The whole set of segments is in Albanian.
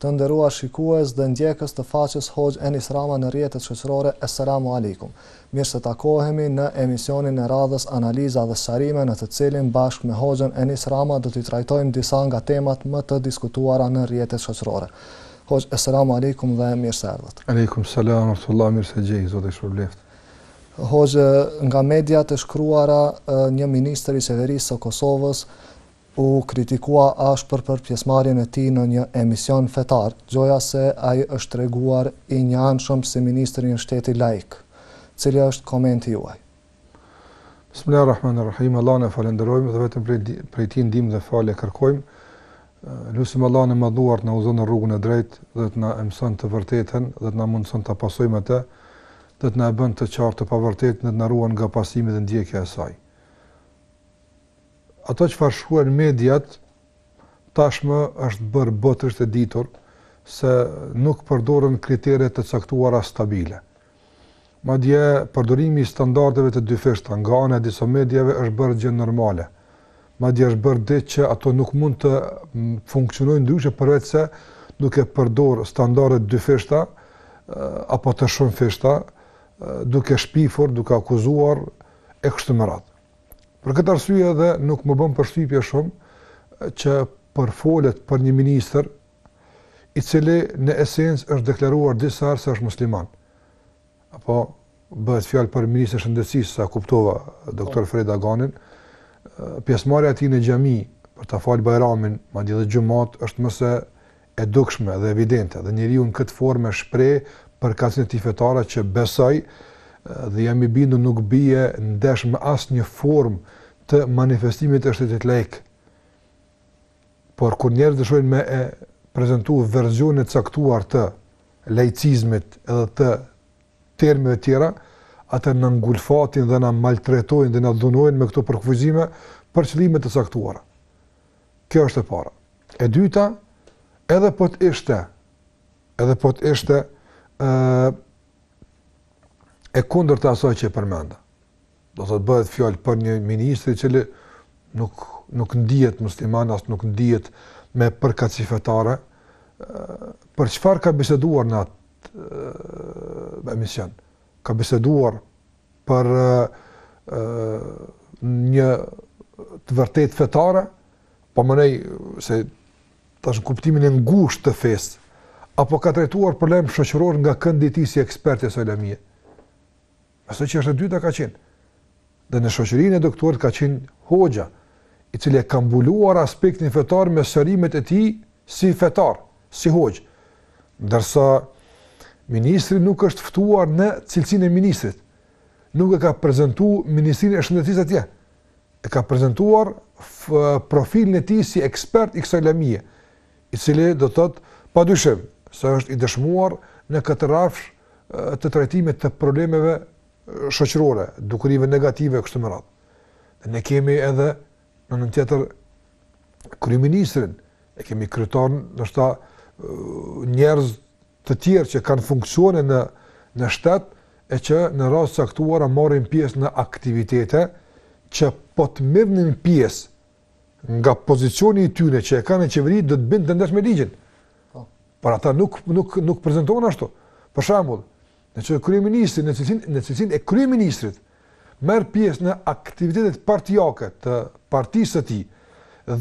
Të nderuar shikues dhe ndjekës të faqes Hoxhë Enis Rama në rrjetet shoqërore Esselamu Alejkum! Mirë se takohemi në emisionin e radhës Analiza dhe Sqarime në të cilin bashkë me Hoxhën Enis Rama do t'i trajtojmë disa nga temat më të diskutuara në rrjetet shoqërore. Hoxhë Esselamu Alejkum dhe mirë se erdhët! Alejkum Selam Rahmatullah Mirë se gjej, Zoti shpërbleftë! Hoxhë, nga mediat e shkruara një ministër i Qeverisë së Kosovës u kritikua ashpër për pjesëmarrjen e tij në një emision fetar, gjoja se ai është treguar i njëanshëm si ministër i një shteti laik. Cili është komenti juaj? Bismillah Rahman Rahim, Allahun e falënderojmë dhe vetëm prej Tij ndihmë dhe falje kërkojmë. Lusim Allahun e Madhëruar të na udhëzon në rrugën e drejtë dhe të na mëson të vërtetën dhe të na mundëson ta pasojmë atë, dhe të na e bën të qartë të pavërtetën dhe të na ruan nga pasimi dhe ndjekja e saj. Ato çfarë shkruajnë mediat tashmë është bërë botërisht e ditur se nuk përdoren kritere të caktuara stabile. Madje përdorimi i standardeve të dyfishta nga ana e disa mediave është bërë gjë normale. Madje është bërë e ditur që ato nuk mund të funksionojnë ndryshe përveçse duke përdorur standarde të dyfishta apo të shumëfishta, duke shpifur, duke akuzuar e kështu me radhë. Për këtë arsye edhe nuk më bën përshtypje shumë që përfolet për një ministër i cili në esencë është deklaruar disa herë se është musliman. Apo bëhet fjalë për ministrin e shëndetësisë, sa kuptova doktor po. Ferid Aganin, pjesëmarrja e tij në xhami për ta falë Bajramin, madje edhe xhumat është më se e dukshme dhe evidente dhe njeriu në këtë formë e shpreh përkatësinë e tij fetare që besoj dhe jam i bindur nuk bie ndesh me asnjë formë të manifestimit të shtetit laik. Por kur njerëzit dëshirojnë me e prezantuar versionin e caktuar të laicizmit edhe të termeve të tjera, atëherë na ngulfatin dhe na maltretojnë dhe na dhunojnë me këto përkufizime për qëllime të caktuara. Kjo është e para. E dyta, edhe po të ishte, edhe po të ishte ë e kundërta e asaj që e përmenda. Pra të bëhet fjalë për një ministër i cili nuk nuk ndihet musliman as nuk ndihet me përkatësi fetare për çfarë ka biseduar në atë emision. ka biseduar për një të vërtetë fetare, pa marrë parasysh në kuptimin e ngushtë të fesë, apo ka trajtuar problem shoqëror nga këndi i tij si ekspert i asaj lëmie. Me sa që është e dyta ka qenë. dhe në shoqërinë e doktorit ka qenë hoxha, i cili e ka mbuluar aspektin fetar me sërimet e tij si fetar, si hoxhë. Ndërsa ministri nuk është ftuar në cilësinë e ministrit. Nuk e ka prezantuar ministrinë e shëndetësisë atje. E ka prezantuar profilin e tij si ekspert i kësaj lëmie, i cili do të thotë padyshim se është i dëshmuar në këtë rrafsh të trajtimit të problemeve shoqërore, dukurive negative e kështu me radhë. Dhe ne kemi edhe në anën tjetër kryeministrin, e kemi kryetar ndoshta njerëz të tjerë që kanë funksione në, në shtet, e që në raste të caktuara marrin pjesë në aktivitete që po të merrnin pjesë nga pozicioni i tyre që e kanë në qeveri, do të binte ndesh me ligjin. Po. Por ata nuk, nuk, nuk prezentohen ashtu. Për shembull, Në qoftë kryeministri, në cilësin, në cilësin e kryeministrit, merr pjesë në aktivitetet partijake të partisë së tij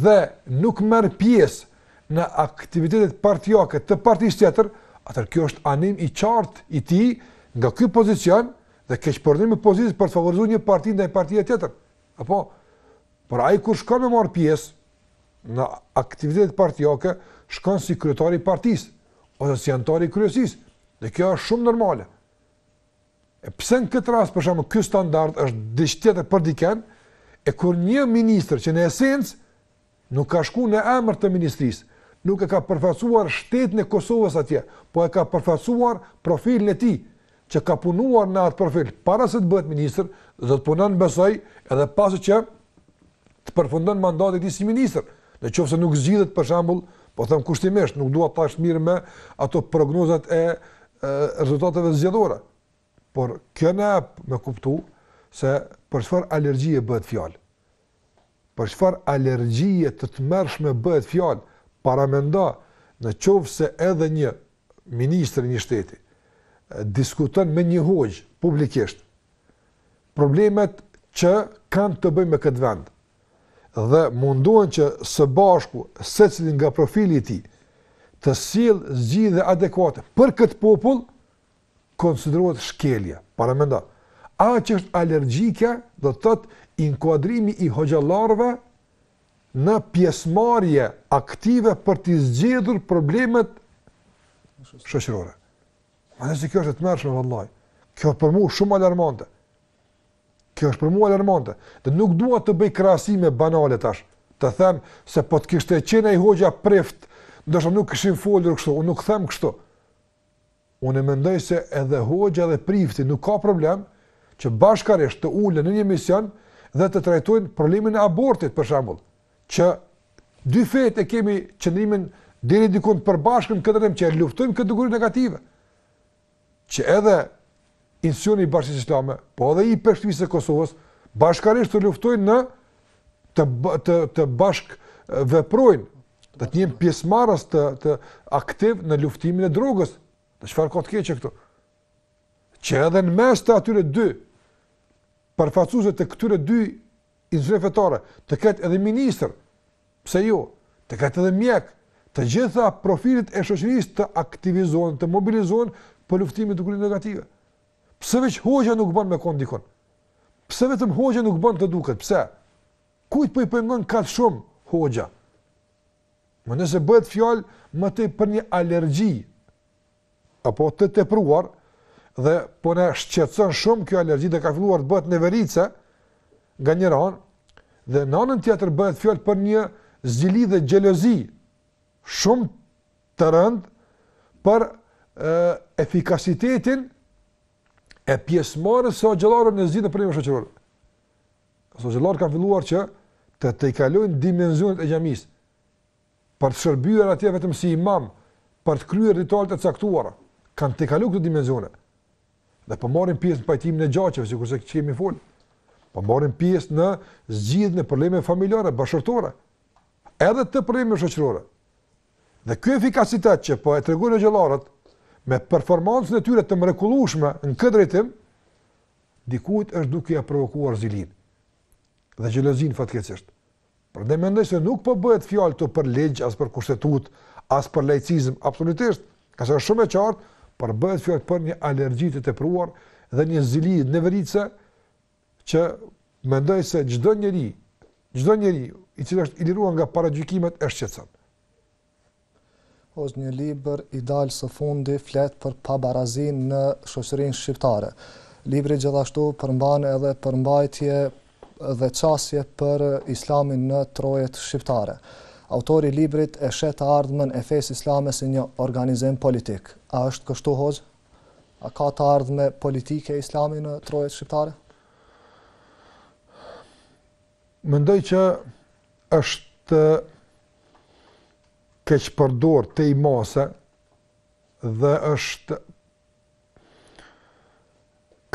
dhe nuk merr pjesë në aktivitetet partijake të partisë tjetër, atëherë kjo është anim i qartë i tij nga ky pozicion dhe keqpërdorim i pozitës për të favorizu një parti ndaj partisë tjetër. Apo, por ai kur shkon me marrë pjesë, në aktivitetet partiake shkon si kryetari i partisë ose si anëtar i kryesisë. Dhe kjo është shumë normale. E pse në këtë rast për shkakun ky standard është diçka tjetër për dikën, e kur një ministër që në esencë nuk ka shku në emër të ministrisë, nuk e ka përfaqësuar shtetin e Kosovës atje, po e ka përfaqësuar profilin e tij, që ka punuar në atë profil para se të bëhet ministër, do të punon besoj edhe pasi që të përfundon mandati i tij si ministër. Në qoftë se nuk zgjidhet për shembull, po them kushtimisht, nuk dua tash të merrem me ato prognozat e, e rezultateve zgjedhore. Por kjo na jep me kuptu se për çfarë alergjie bëhet fjalë. Për çfarë alergjie të tmerrshme bëhet fjalë? Paramendo, në qoftë se edhe një ministër i një shteti diskuton me një hoxhë publikisht problemet që kanë të bëjnë me këtë vend dhe mundohen që së bashku secili nga profili i tij të sjellë zgjidhje adekuate për këtë popull, konsiderohet shkelje. Paramendo, aq është alergjike, do të thotë inkuadrimi i hoxhallarëve në pjesëmarrje aktive për të zgjidhur problemet shoqërore. A nëse kjo është e tmerrshme, vëllaj, kjo është për mu shumë alarmante. Kjo është për mu alarmante. Dhe nuk dua të bëj krahasime banale tash, të them se po të kishte qenë ai hoxha prift, ndoshta nuk kishim folur kështu, unë nuk them kështu. Unë mendoj se edhe Hoxha dhe Prifti nuk ka problem që bashkarisht të ulen në një emision dhe të trajtojnë problemin e abortit për shembull, që dy fetë e kemi qëndrimin deri diku të përbashkët në këtë drejtim që e luftojmë këtë dukuri negative. Që edhe institucioni i Bashkësisë Islame, po edhe i Ipeshkvisë së Kosovës, bashkarisht të luftojnë në të të të bashk veprojnë, të të jenë pjesëmarrës të të aktiv në luftimin e drogës. E çfarë ka të keqe këtu? Që edhe në mes të atyre dy përfaqësuesve të këtyre dy institucioneve fetare, të ketë edhe ministër Pse jo? Të ketë edhe mjek. Të gjitha profilet e shoqërisë të aktivizohen, të mobilizohen për luftimin e dukurive negative. Pse veç hoxha nuk ban me kon dikun? Pse vetëm hoxha nuk ban të duket? Pse? Kujt po i pengon kaq shumë hoxha? Mendoj se bëhet fjalë këtu për një alergji apo të tepruar dhe po na shqetëson shumë kjo alergji dhe ka filluar të bëhet neveritëse nga njëra anë dhe në anën tjetër bëhet fjalë për një zili dhe xhelozi shumë të rëndë për e, efikasitetin e pjesëmarrjes së hoxhallarëve në zgjidhjen e problemeve shoqërore. Ata hoxhallarë kanë filluar që të tejkalojnë dimensionet e xhamisë për të shërbyer atje vetëm si imam, për të kryer ritualet e caktuara, kanë tejkaluar këto dimensione. Dhe po marrin pjesë në pajtimin e gjaqeve, sikurse që kemi fol. Po marrin pjesë në zgjidhjen e problemeve familjare, bashkëshortore. Edhe të problemeve shoqërore. Dhe ky efikasitet që po e tregojnë hoxhallarët me performancën e tyre të mrekullueshme në këtë drejtim, dikujt është duke ia provokuar zilinë dhe xhelozinë fatkeqësisht. Prandaj mendoj se nuk po bëhet fjalë këtu për ligj, as për kushtetutë, as për laicizëm, absolutisht, kjo është shumë e qartë, por bëhet fjalë për një alergji të tepruar dhe një zili neveritëse që mendoj se çdo njeri, çdo njeri i cili është i liruar nga paragjykimet e shqetëson. Hoxhë, një libër i dalë së fundi flet për pabarazinë në shoqërinë shqiptare. Libri gjithashtu përmban edhe përmbajtje dhe qasje për Islamin në trojet shqiptare. Autori i librit e sheh të ardhmen e fesë islame si një organizim politik. A është kështu hoxhë? A ka të ardhme politike Islami në trojet shqiptare? Mendoj që është keqpërdorë tej mase dhe është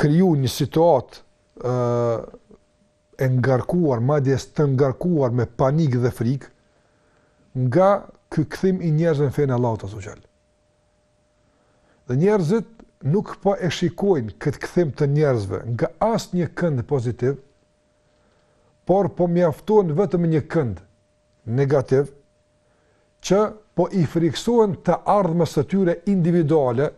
kriju një situatë e ngarkuar, madje e stërngarkuar me panik dhe frikë, nga ky kthim i njerëzve në fenë e Allahut xh.sh.. Dhe njerëzit nuk po e shikojnë këtë kthim të njerëzve nga asnjë kënd pozitiv, por po mjaftohen vetëm një kënd negativ që po i frikësohen të ardhmes së tyre individuale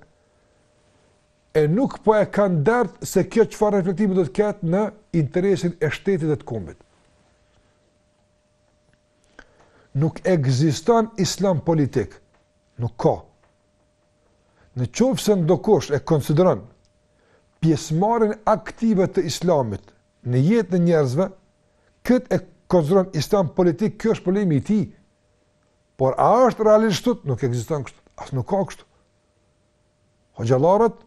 e nuk po e kanë dert se kjo çfarë reflektimi do të ketë në interesin e shtetit dhe të kombit. Nuk ekziston islam politik. Nuk ka. Në qoftë se ndokush e konsideron pjesëmarrjen aktive të Islamit në jetën e njerëzve, këtë e konsideron Islam politik, ky është problemi i tij. Por a është realisht kështu? Nuk ekziston kështu. As nuk ka kështu. Hoxhallarët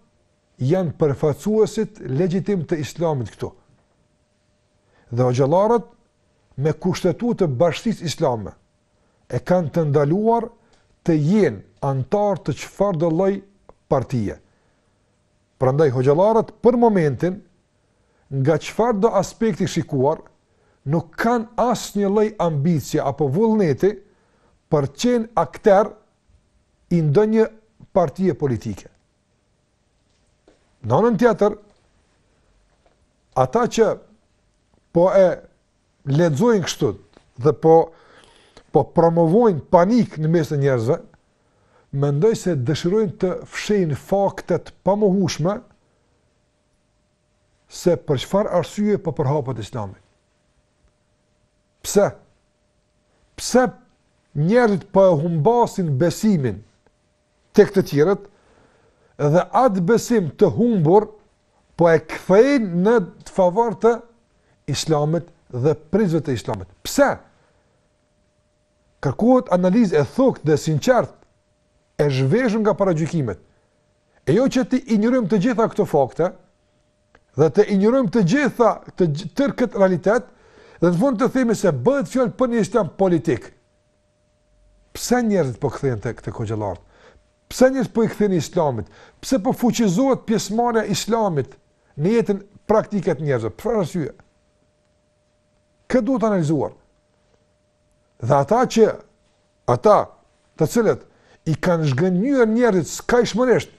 janë përfaqësuesit legjitimë të Islamit këtu. Dhe hoxhallarët me kushtetutë të bashkësisë islame e kanë të ndaluar të jenë anëtarë të çfarëdo lloj partie. Prandaj hoxhallarët për momentin nga çfarëdo aspekti shikuar nuk kanë asnjë lloj ambicie apo vullneti për të qenë aktorë i ndonjë partie politike. Në anën tjetër, ata që po e lexojnë kështu dhe po, po promovojnë panik në mes të njerëzve, mendoj se dëshirojnë të fshehin faktet e pamohueshme se për çfarë arsye po përhapet islami. Pse? Pse njerëzit po e humbasin besimin tek të tjerët dhe atë besim të humbur po e kthejnë në favor të islamit dhe prijësve të islamit. Pse? Kërkohet analizë e thukët dhe e sinqertë e zhveshur nga paragjykimet. E jo që t'i injorojmë të gjitha këto fakte dhe të injorojmë të gjitha të tërë këtë realitet dhe në fund të themi se bëhet fjalë për një islam politik Pse njerëzit po kthehen tek hoxhallarët? Pse njerëzit po i kthehen islamit? Pse po fuqizohet pjesëmarrja e islamit në jetën praktike të njerëzve? Për arsye. Kjo duhet analizuar? Dhe ata që ata të cilët i kanë zhgënjyer njerëzit skajshmërisht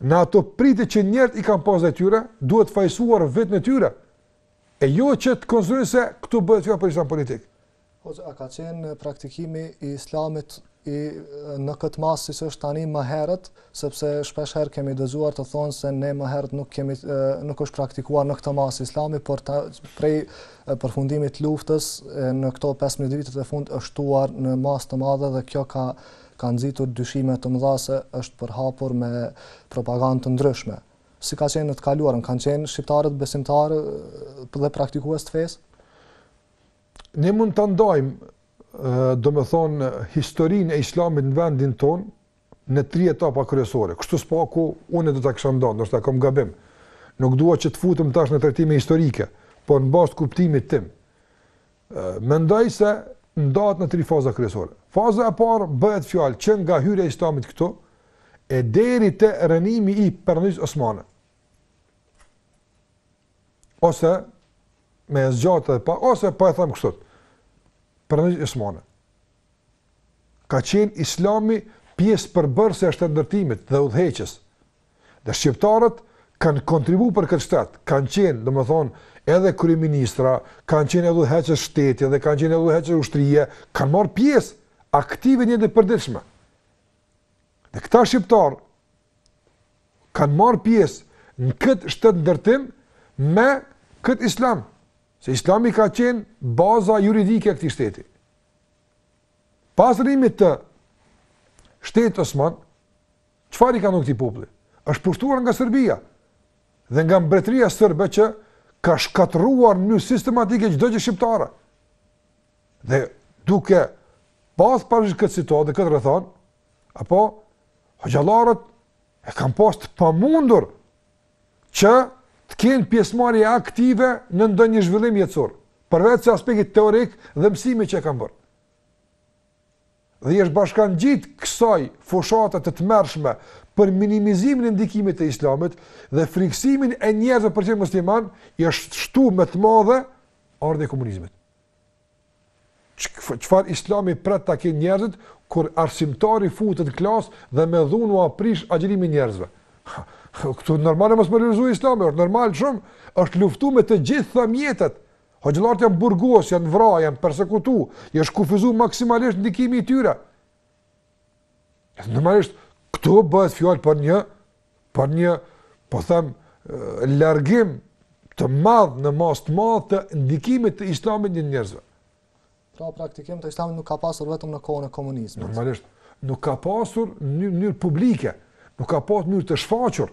Në ato pritje që njerëzit i kanë pas ndaj tyre, duhet fajsuar veten e tyre. E jo që të konsiderojnë se këtu bëhet fjalë për islam politik. Hoxhë, a ka qenë praktikimi i islamit në këtë masë siç është tani më herët, sepse shpeshherë kemi dëgjuar të thonë se ne më herët nuk, kemi, nuk është praktikuar në këtë masë islami, por ta, prej përfundimit të luftës në këto 15 vitet e fundit është shtuar në masë të madhe dhe kjo ka ka nxitur dyshime të mëdha se është përhapur me propagandë të ndryshme. Si ka qenë në të kaluarën, kanë qenë shqiptarët besimtarë dhe praktikues të fesë? Ne mund ta ndajmë, domethënë, historinë e islamit në vendin tonë, në tri etapa kryesore. Kështu s'paku, unë do ta kisha nda, ndoshta kam gabim. Nuk dua që të futem tash në trajtime historike, por në bazë të kuptimit tim, Mendoj se ndahet në tri faza kryesore. Faza e parë bëhet fjalë që nga hyrja e Islamit këtu e deri te rrënimi i Perandorisë Osmane. Ose me e zgjatë edhe pak, ose po e themi kështu, te Perandoria Osmane. Ka qenë Islami pjesë përbërëse e shtetndërtimit dhe udhëheqjes, Dhe shqiptarët kanë kontribu për këtë shtet, kanë qenë, domethënë, edhe kryeministra, kanë qenë edhe udhëheqës shteti dhe kanë qenë edhe udhëheqës ushtrie, kanë marrë pjesë aktive në jetën e përditshme. Dhe këta shqiptarë kanë marrë pjesë në këtë shtetndërtim me këtë islam, se islami ka qenë baza juridike e këtij shteti. Pas rrënimit të shtetit Osman, Çfarë i ka ndodhur këtij populli? Është pushtuar nga Serbia dhe nga mbretëria serbe që ka shkatërruar në mënyrë sistematike çdo gjë shqiptare. Dhe duke pas parasysh këtë situatë dhe këtë rrethanë, apo hoxhallarët e kanë pas të pamundur që të kenë pjesëmarrje aktive në ndonjë zhvillim jetësor, përveçse aspektit teorik dhe mësimit që e kanë bërë. dhe i është bashkangjitë kësaj fushate të tmerrshme për minimizimin e ndikimit të Islamit dhe frikësimin e njerëzve për të qenë muslimanë, i është shtu me të madhe ardhja e komunizmit. Çfarë Islami pret ta kenë njerëzit kur arsimtari futet në klasë dhe me dhunë ua prish agjërimin e njerëzve? Këtu normal e mos me lulëzu Islami, është normal shumë, është luftu me të gjitha mjetet Hoxhallarët janë burgos, janë vra, janë persekutu, i është kufizu maksimalisht ndikimi i tyre. Normalisht, këtu bëhet fjalë për një, për një, po them, largim të madh në mas të madh të ndikimit të islamit te njerëzit. Pra praktikim të islamit nuk ka pasur vetëm në kohën e komunizmit. Normalisht, nuk ka pasur në mënyrë publike, nuk ka pasur në mënyrë të shfaqur.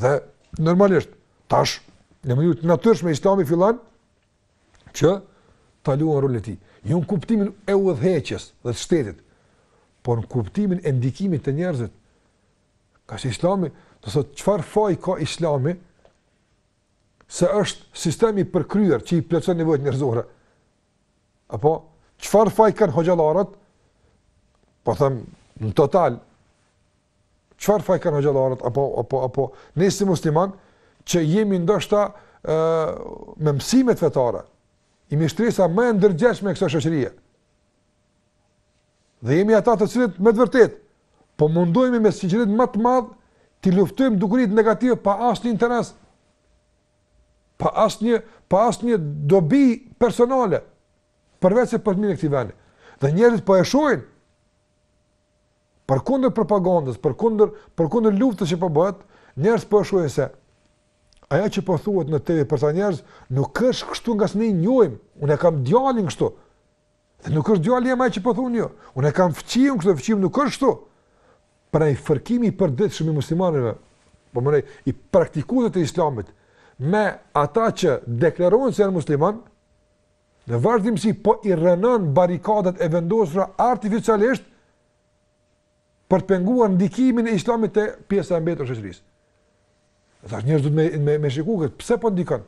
Dhe normalisht tash në mënyrë të natyrshme Islami fillon që ta luan rolin e tij. Jo në kuptimin e udhëheqjes dhe të shtetit, por në kuptimin e ndikimit te njerëzit. Ka si Islami, do thotë çfarë faj ka Islami se është sistem i përkryer që i plotëson nevojat njerëzore. Apo çfarë faj kanë hoxhallarët? Po them në total Çfarë faj kanë hoxhallarët apo apo apo ne si musliman që jemi ndoshta ë me mësimet fetare, jemi shtresa më e ndërgjegjshme e kësaj shoqërie. Dhe jemi ata të cilët me të vërtet po mundohemi me sinqeritetin më të madh t'i luftojmë dukuritë negative pa asnjë interes, pa asnjë pa asnjë dobi personale, përveç se për të mirën e këtij vendi. Dhe njerëzit po e shohin. Përkundër propagandës, përkundër përkundër luftës që po bëhet, njerëzit po shohin se ajo që po thuhet në TV për këta njerëz nuk është kështu ngase ne i njohim. Unë kam djalin kështu. Dhe nuk është djali im siç po thonë, jo. Unë kam fëmijën kështu, fëmija nuk është kështu. Pra ai fërkimi i përditshëm i muslimanëve, po them i praktikuesve të islamit me ata që deklarohen se janë musliman, Në vazhdimësi po i rrënon barrikadat e vendosura artificialisht për të penguar ndikimin e Islamit te pjesa e mbetur e shoqërisë. Tash njerëzit duhet me me shiku kët, pse po ndikon?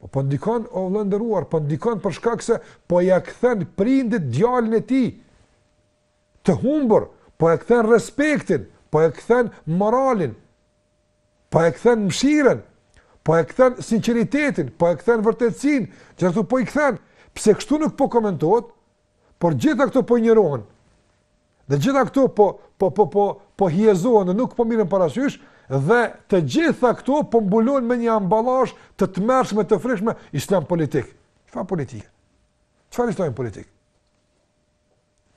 Po po ndikon o vëlla i nderuar, po ndikon për shkak se po ja kthen prindit djalin e tij të humbur, po ja kthen respektin, po ja kthen moralin. Po ja kthen mëshirën, po ja kthen sinqeritetin, po ja kthen vërtetësinë, gjitha këto po i kthen. Pse kështu nuk po komentohet? Por gjitha këto po injorohen. Dhe gjitha këto po po po po po hijezohen dhe nuk po mirren parasysh dhe të gjitha këto po mbulohen me një ambalazh të tmerrshëm të frikshëm islam politik. Çfarë politike? Çfarë islam politik?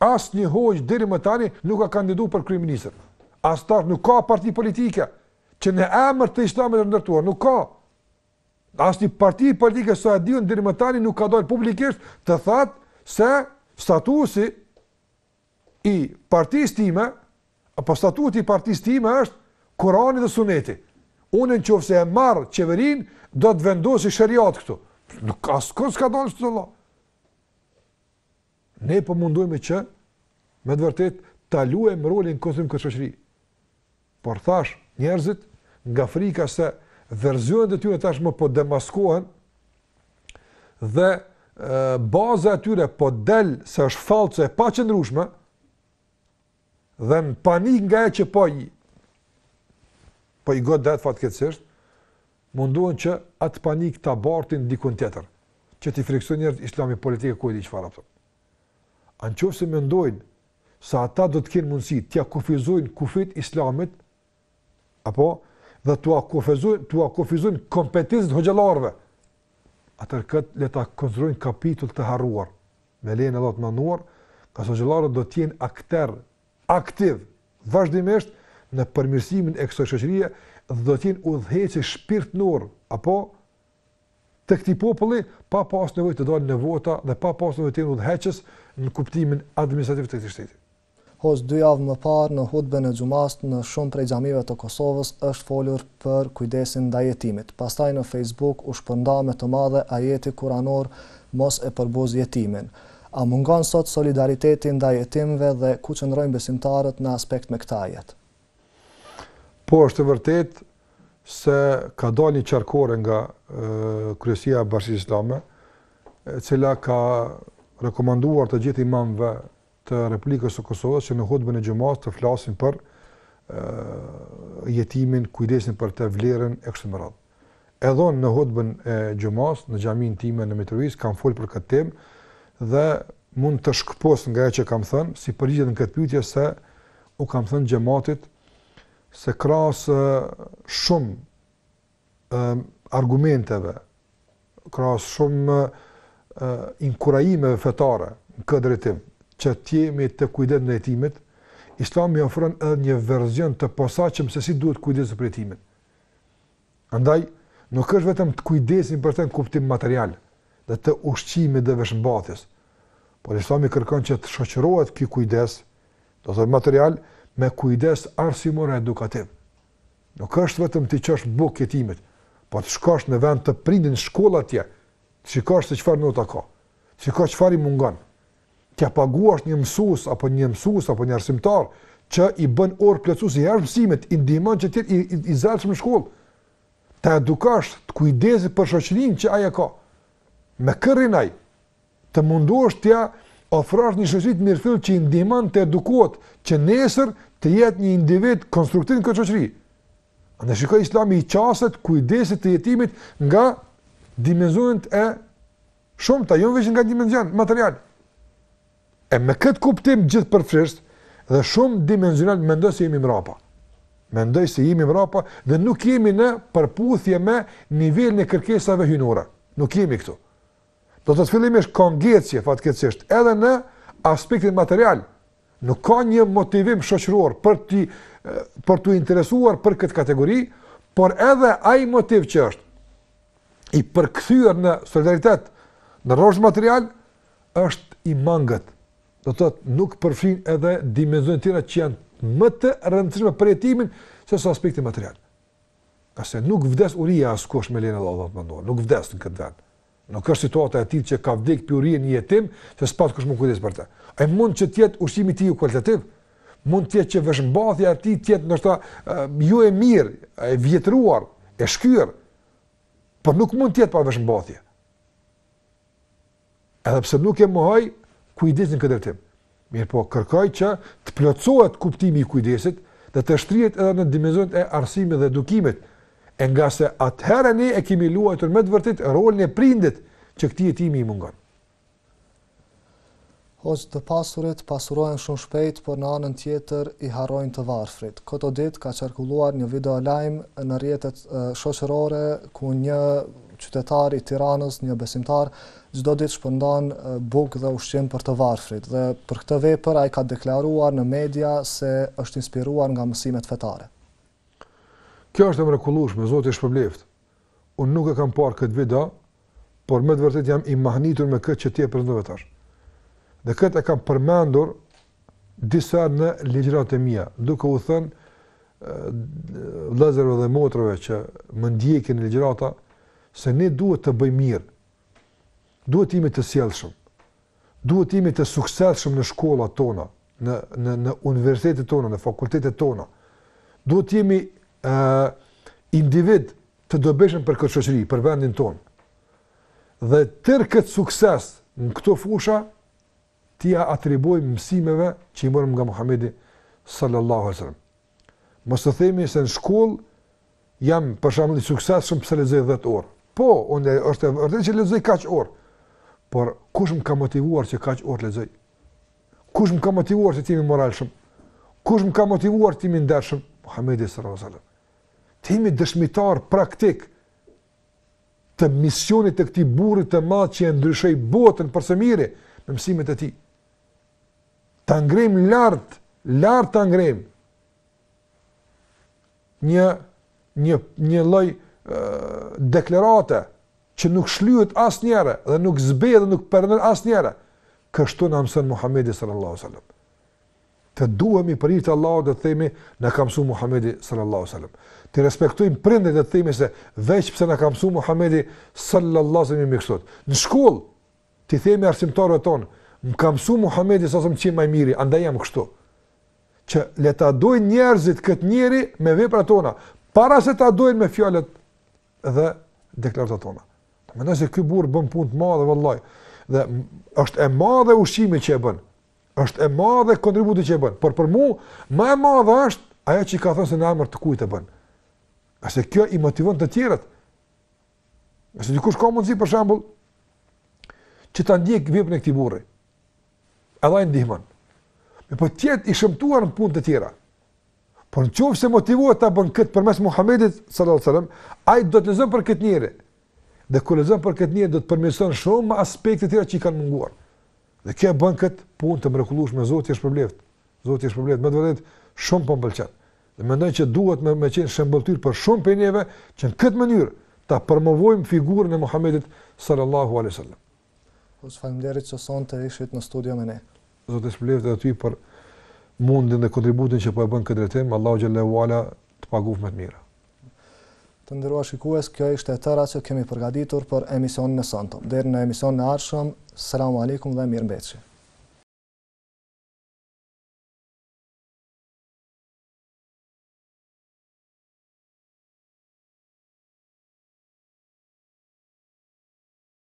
Asnjë hoxhë deri më tani nuk ka kandiduar për kryeministër. As tash nuk ka parti politike që në emër të Islamit të ndërtuar, nuk ka. Asnjë parti politike sa e di unë deri më tani nuk ka dalë publikisht të thotë se statusi i partisë time apo statuti i partisë time është Kurani dhe Suneti. Unë në qofë se e marr qeverinë, do të vendosi sheriat këtu. Nuk ka, askush s'ka dalë si të tillë. Ne po mundohemi që me të vërtetë ta luajmë rolin tonë në këtë shoqëri. Por thashë, njerëzit nga frika se versionet e tyre tashmë po demaskohen dhe e, baza e tyre po del se është false, e paqëndrueshme, dhe në panik nga ajo që po i, po i godet fatkeqësisht, mundohen që atë panik ta bartin dikun tjetër, që t'i frikësojnë njerëzit islami politik e ku e di çfarë apëtëm. A në qoftë se mendojnë se ata do të kenë mundësi t'ia kufizojnë kufijtë islamit, apo dhe t'ua kufizojnë, t'ua kufizojnë kompetencat hoxhallarëve. Atëherë këtë le ta konsiderojnë kapitull të harruar, me lejen e të Lartmadhëruarit, kurse hoxhallarët do t'jenë akterë aktivë vazhdimisht në përmirësimin e kësaj shoqërie dhe do t'jenë udhëheqës shpirtëror, apo të këtij populli, pa pas nevojë të dalin në vota dhe pa pas nevojë të jenë udhëheqës në kuptimin administrativ të këtij shteti. Hoxhë dy javë më parë në hutben e xhumasë në shumë prej xhamive të Kosovës është folur për kujdesin ndaj jetimit. Pastaj në Facebook u shpërnda me të madhe ajeti kuranor mos e përbuz jetimin. A mungon sot solidariteti ndaj jetimëve dhe ku qëndrojnë besimtarët në aspekt me këtë ajet? Po është e vërtetë se ka dalë një qarkore nga kryesia e Bashkësisë Islame e cila ka rekomanduar të gjithë imamëve të Republikës së Kosovës që në hutbën e xhumasë të flasin për jetimin, kujdesin për të vlerën e kështu me radhë. Edhe unë në hutbën e xhumasë në xhaminë time në Mitrovicë kam fol për këtë temë dhe mund të shkëpus nga ajo që kam thënë, si përgjigje në këtë pyetje se u kam thënë xhematit se krahas shumë argumenteve, krahas shumë inkurajimeve fetare në këtë drejtim, që të jemi të kujdesshëm ndaj jetimit, islami ofron edhe një verzion të posaçëm se si duhet kujdesur për jetimin. Andaj, nuk është vetëm të kujdesemi për të në kuptim material dhe të ushqimit dhe veshmbathjes, por islami kërkon që të shoqërohet ky kujdes, domethënë material, me kujdes arsimor e edukativ. Nuk është vetëm t'i çosh bukë jetimit, po të shkosh në vend të prindit n'shkollë atje, të shikosh se çfarë nota ka, të shikosh çfarë i mungon. T'ia paguash një mësues apo një mësues apo një arsimtar që i bën orë plotësuese jashtë mësimit, i ndihmon që të jetë i, i, i zellshëm në shkollë. Ta edukosh, të kujdesesh për shoqërinë që ai e ka. Me kë rrin ai, Të mundohesh t'ia ofrosh një shoqëri të mirëfilltë që i ndihmon të edukohet, që nesër të jetë një individ konstruktiv në këtë shoqëri. Andaj shikoj Islami i qaset kujdesit të jetimit nga dimenzionet e shumta, jo veç nga dimenzioni material. E në këtë kuptim gjithëpërfshirës dhe shumëdimenzional mendoj se jemi mrapa. Mendoj se jemi mrapa dhe nuk jemi në përputhje me nivelin e kërkesave hyjnore. Nuk jemi këtu. Do të thotë fillimisht ka ngecje, fatkeqësisht, edhe në aspektin material, nuk ka një motivim shoqëror për t'u, për t'u interesuar për këtë kategori, por edhe ai motiv që është i përkthyer në solidaritet në rrafshin material është i mangët. Do të thotë nuk përfshin edhe dimensionet tjera që janë më të rëndësishme për jetimin sesa aspekti material. Ngase nuk vdes uria askush me lejen e Allahut mendoj, nuk vdes në këtë vend. Nuk është situata e tillë që ka vdek prej urie një jetim, se s'pat kush m'u kujdes për të. Ai mund që të mos jetë ushqimi i tij kualitativ, mund të jetë që veshmbathja e tij të jetë ndoshta jo e mirë, e vjetruar, e shkyer, por nuk mund të jetë pa veshmbathje. Edhe pse nuk e mohoj kujdesin në këtë drejtim. Mirëpo, kërkoj që të plotësohet kuptimi i kujdesit dhe të shtrihet edhe në dimensionet e arsimit dhe edukimit, e ngase atëherë ne e kemi luajtur me të vërtetë rolin e prindit që këtij jetimi i mungon. Hoxhë të pasurit pasurohen shumë shpejt por në anën tjetër i harrojnë të varfrit. Këto ditë ka qarkulluar një videolajm në rrjetet shoqërore ku një qytetar i Tiranës, një besimtar, çdo ditë shpërndan bukë dhe ushqim për të varfrit dhe për këtë vepër ai ka deklaruar në media se është inspiruar nga mësimet fetare. Kjo është e mrekullueshme, Zoti e shpërbleftë. Unë nuk e kam parë këtë video, por me të vërtetë jam i mahnitur me këtë që ti e prezentove tash. Dhe këtë e kam përmendur disa në ligjëratat e mia, duke u thënë vëllezërve dhe motrëve që më ndjekin në ligjërata, se ne duhet të bëjmë mirë, duhet të jemi të sjellshëm, duhet të jemi të suksesshëm në shkollat tona, në në në universitetet tona, në fakultetet tona. Duhet të jemi ë uh, individ të dobishëm për këtë shoqëri, për vendin tonë. Dhe tërë këtë sukses në këto fusha t'ia atribuojmë mësimeve që i morëm nga Muhamedi sallallahu alaihi wasallam. Mos të themi se në shkollë jam për shembull i suksesshëm pse lexoj 10 orë. Po, unë është vërtet që lexoj kaq orë. Por kush më ka motivuar që kaq orë lexoj? Kush më ka motivuar të jem i moralshëm? Kush më ka motivuar të jem i ndershëm? Muhamedi sallallahu alaihi wasallam. Të jemi dëshmitarë praktikë të misionit të këtij burri të madh që e ndryshoi botën për së miri me mësimet e tij. Ta ngremë lart, lart ta ngremë një një një lloj deklarate që nuk shlyhet asnjëherë dhe nuk zbehet dhe nuk perëndon asnjëherë. Kështu na mëson Muhamedi sallallahu alaihi wasallam. Të duhemi për hir të Allahut dhe të themi na ka mësuar Muhamedi sallallahu alaihi wasallam. Të respektojmë prindërit dhe të themi se veç pse na ka mësuar Muhamedi sallallahu alaihi wasallam kështu. Në shkollë t'i themi arsimtarëve tanë, më ka mësuar Muhamedi sallallahu alaihi wasallam që t'jem më i miri, andaj jam kështu. që le ta dojnë njerëzit këtë njeri me veprat tona, para se ta dojnë me fjalët dhe deklaratat tona. Dhe mendoj se ky burrë bën punë të madhe vëllai, dhe është e madhe ushqimi që e bën. Është e madhe kontributi që e bën, por për mua më e madhe është ajo që ka thënë se në emër të kujt e bën. Se kjo i motivon të tjerët. Nëse dikush ka mundësi për shembull që ta ndjek veprën e këtij burri, Edhe ai ndihmon. Mund të jetë i shëmtuar në punë të tjera. Por në qoftë se motivohet ta bën këtë përmes Muhammedit, sallallahu sallam, ai do të lexon për këtë njeri. Dhe kur lexon për këtë njeri, do të përmirëson shumë aspekte tjera që i kanë munguar. Dhe kjo e bën këtë punë të mrekullueshme. Zoti e shpërbleftë. Zoti e shpërbleftë. Me të vërtetë, shumë po më pëlqen. Dhe mendoj që duhet me, me qenë shembëlltyrë për shumë prej neve që në këtë mënyrë ta promovojmë figurën e Muhammedit, sallallahu sallam. Hoxhë faleminderit që sonte ishit në studio me ne. Zoti të shpërbleftë edhe ty për mundin dhe kontributin që po e bën në këtë drejtim, Allahu xhel-le ue ala të paguaftë me të mira. Të nderuar shikues, kjo ishte e tëra që kemi përgatitur për emisionin e sontëm. Deri në emisionin e ardhshëm, selam aleikum dhe mirëmbetshi.